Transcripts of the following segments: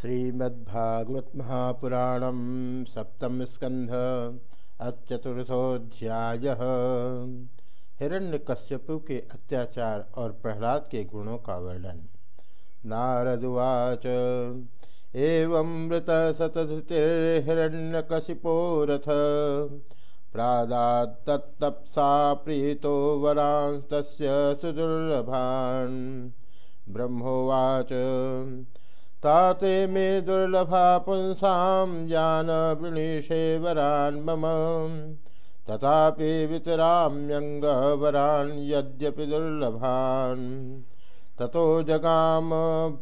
श्रीमद्भागवत महापुराण सप्तम स्कंध अचतुर्थोध्याय हिरण्यकश्यपु के अत्याचार और प्रहलाद के गुणों का वर्णन। नारदुवाच एवं मृत सततिर्हिरण्यकशिपोरथ प्रादात्तप्सा प्रीतो वरांस्तस्य सुदुर्लभान्। ब्रह्मोवाच ताते मे दुर्लभा पुंसां जान वृणीषे वरान् मम। तथापि वितराम्यङ्गवरान् यद्यपि दुर्लभान्। ततो जगाम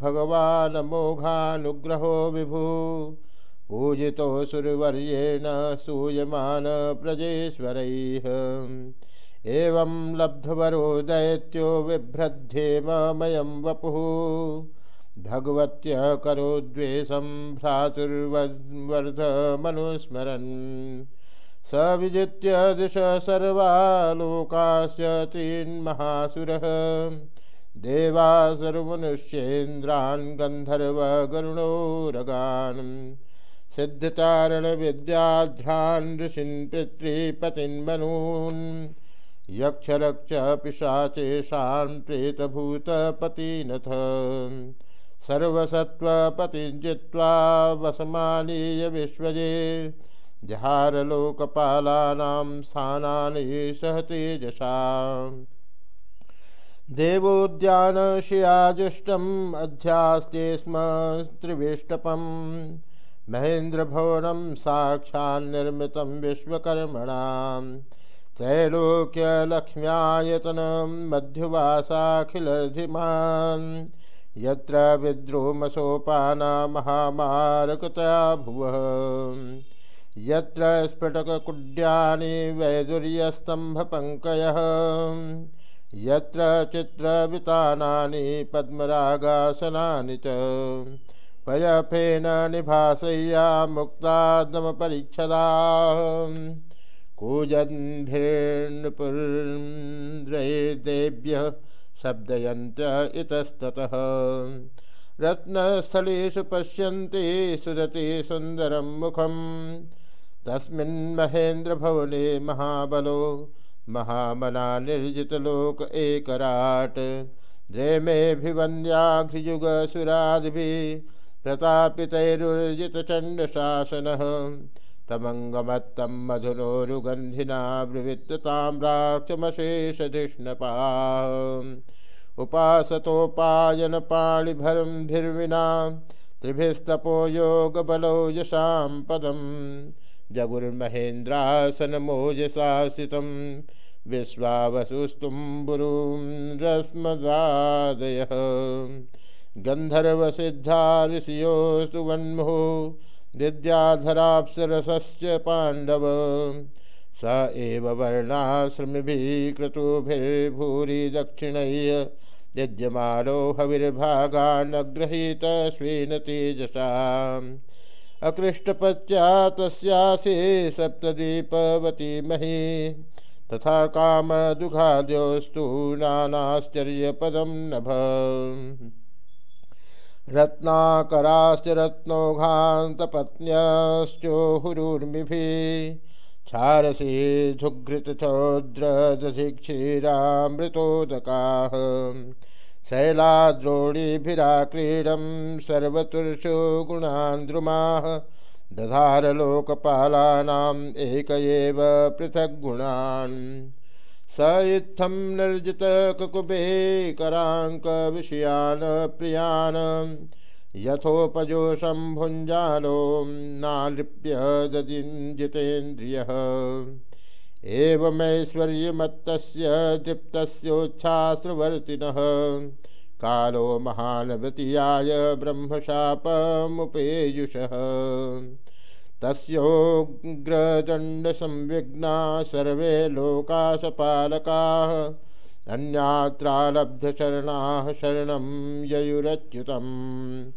भगवान् मोघानुग्रहो विभु। पूजितो सुरवर्येण सूयमान प्रजेश्वरैः। एवं लब्धवरो दैत्यो बिभ्रध्येममयं वपुः। भगवत्य करो द्वेषम भ्रातुर्वर्धमनुस्मरन्। स विजित्य दिश सर्वालोकाश्च तीन्महासुरः देवा सर्वमनुष्येन्द्रान् गन्धर्वगरुणोरगान्। सिद्धतारणविद्याध्रान् ऋषिन् पितृपतिन्मनून्। यक्षरक्ष पिशाचेषान् प्रेतभूतपतिनथ। सर्वसत्त्वपतिञ्जित्वा वसमानीय विश्वजे। जहारलोकपालानां स्थानानि सह तेजसा। देवोद्यानशियाजुष्टम् अध्यास्ते स्म त्रिवेष्टपं महेन्द्रभवनं साक्षान्निर्मितं विश्वकर्मणां। त्रैलोक्यलक्ष्म्यायतनं मध्युवासाखिलर्धिमान्। यत्र विद्रोमसोपाना महामारकता भुवः। यत्र स्फटिककुड्यानि वैदुर्यस्तम्भपङ्कयः। यत्र चित्रवितानानि पद्मरागासनानि च। पयफेन निभासय्या मुक्तादमपरिच्छदा कूजन्भिर्नपुर्देव्यः शब्दयंत इतस्ततः। रत्नस्थलेषु पश्यन्ति सुदति सुन्दरं मुखं महेन्द्रभवने महाबलो महामना निर्जितलोक एकराट्। द्रेमेऽभिवन्द्याघ्रियुगसुरादिभिः प्रतापितैरुर्जितचण्डशासनः। तमङ्गमत्तं मधुरोरुगन्धिना ब्रवित्तताम्राक्षमशेषधिष्णपा उपासतोपायनपाणिभरम्भिर्विना त्रिभिस्तपो योगबलौ यशां पदं जगुर्महेन्द्रासनमोजसासितं विश्वावसुस्तुम्बुरुं रश्मदादयः गन्धर्वसिद्धा ऋषियो सुवन्मुः विद्याधराप्सरसश्च पाण्डव। स एव वर्णाश्रमिभिः क्रतुभिर्भूरि दक्षिणय्य यज्ञमानो हविर्भागान्नगृहीत स्वेन तेजसा अकृष्टपत्या तस्यासि सप्तदीपवती मही तथा कामदुघाद्योस्तु नानाश्चर्यपदं नभ। रत्नाकराश्च रत्नौघान्तपत्न्यश्चोहुरुर्मिभिः क्षारसी झुघृतचौद्रदधिक्षीरामृतोदकाः शैलाद्रोणीभिराक्रीडं सर्वतुर्षु गुणान्द्रुमाः दधारलोकपालानाम् एक एव पृथग्गुणान् स इत्थं निर्जितकुकुबे कराङ्कविषयान् प्रियान्। यथोपजोषं भुञ्जालो नानृप्य ददिञ्जितेन्द्रियः एवमैश्वर्यमत्तस्य दीप्तस्योच्छ्वासवर्तिनः कालो महानवतीयाय ब्रह्मशापमुपेयुषः। तस्योग्रदण्डसंविघ्ना सर्वे लोकासपालकाः, अन्यात्रालब्धशरणाः शरणं ययुरच्युतम्।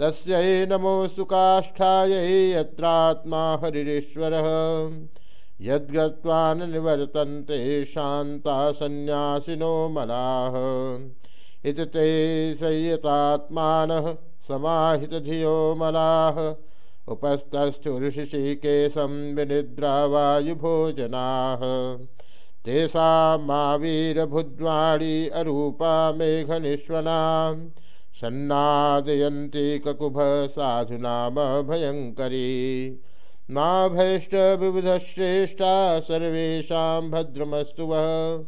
तस्यै नमोऽस्तु काष्ठायै यत्रात्मा हरिरीश्वरः। यद्गत्वा न निवर्तन्ते शान्ता सन्न्यासिनो मलाः। इति ते संयतात्मानः समाहित धियो मलाः। उपस्तस्थुऋषिकेशं विनिद्रावायुभोजनाः। तेषामावीरभुद्वाणी अरूपा मेघनिष्वना। सन्नादयन्ति ककुभ साधुनाम भयङ्करी मा भैष्टविबुधश्रेष्ठा सर्वेषां भद्रमस्तु वः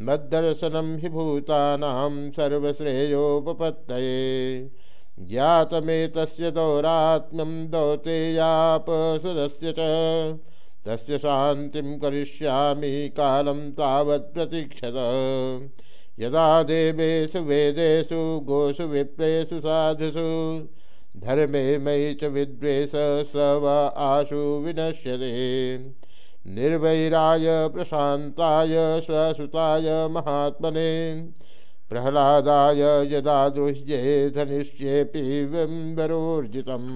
मद्दर्शनं हि भूतानां ज्ञातमेतस्य दौरात्म्यं दौतेयापसदस्य च। तस्य शान्तिं करिष्यामि कालं तावत् प्रतीक्षत। यदा देवेषु वेदेषु गोषु विप्रेषु साधुषु, धर्मे मयि च विद्वेष स व आशु विनश्यते। निर्वैराय प्रशान्ताय, स्वसुताय महात्मने प्रहलादाय यदा दृश्ये धनिष्येऽपि विम्बरोर्जितम्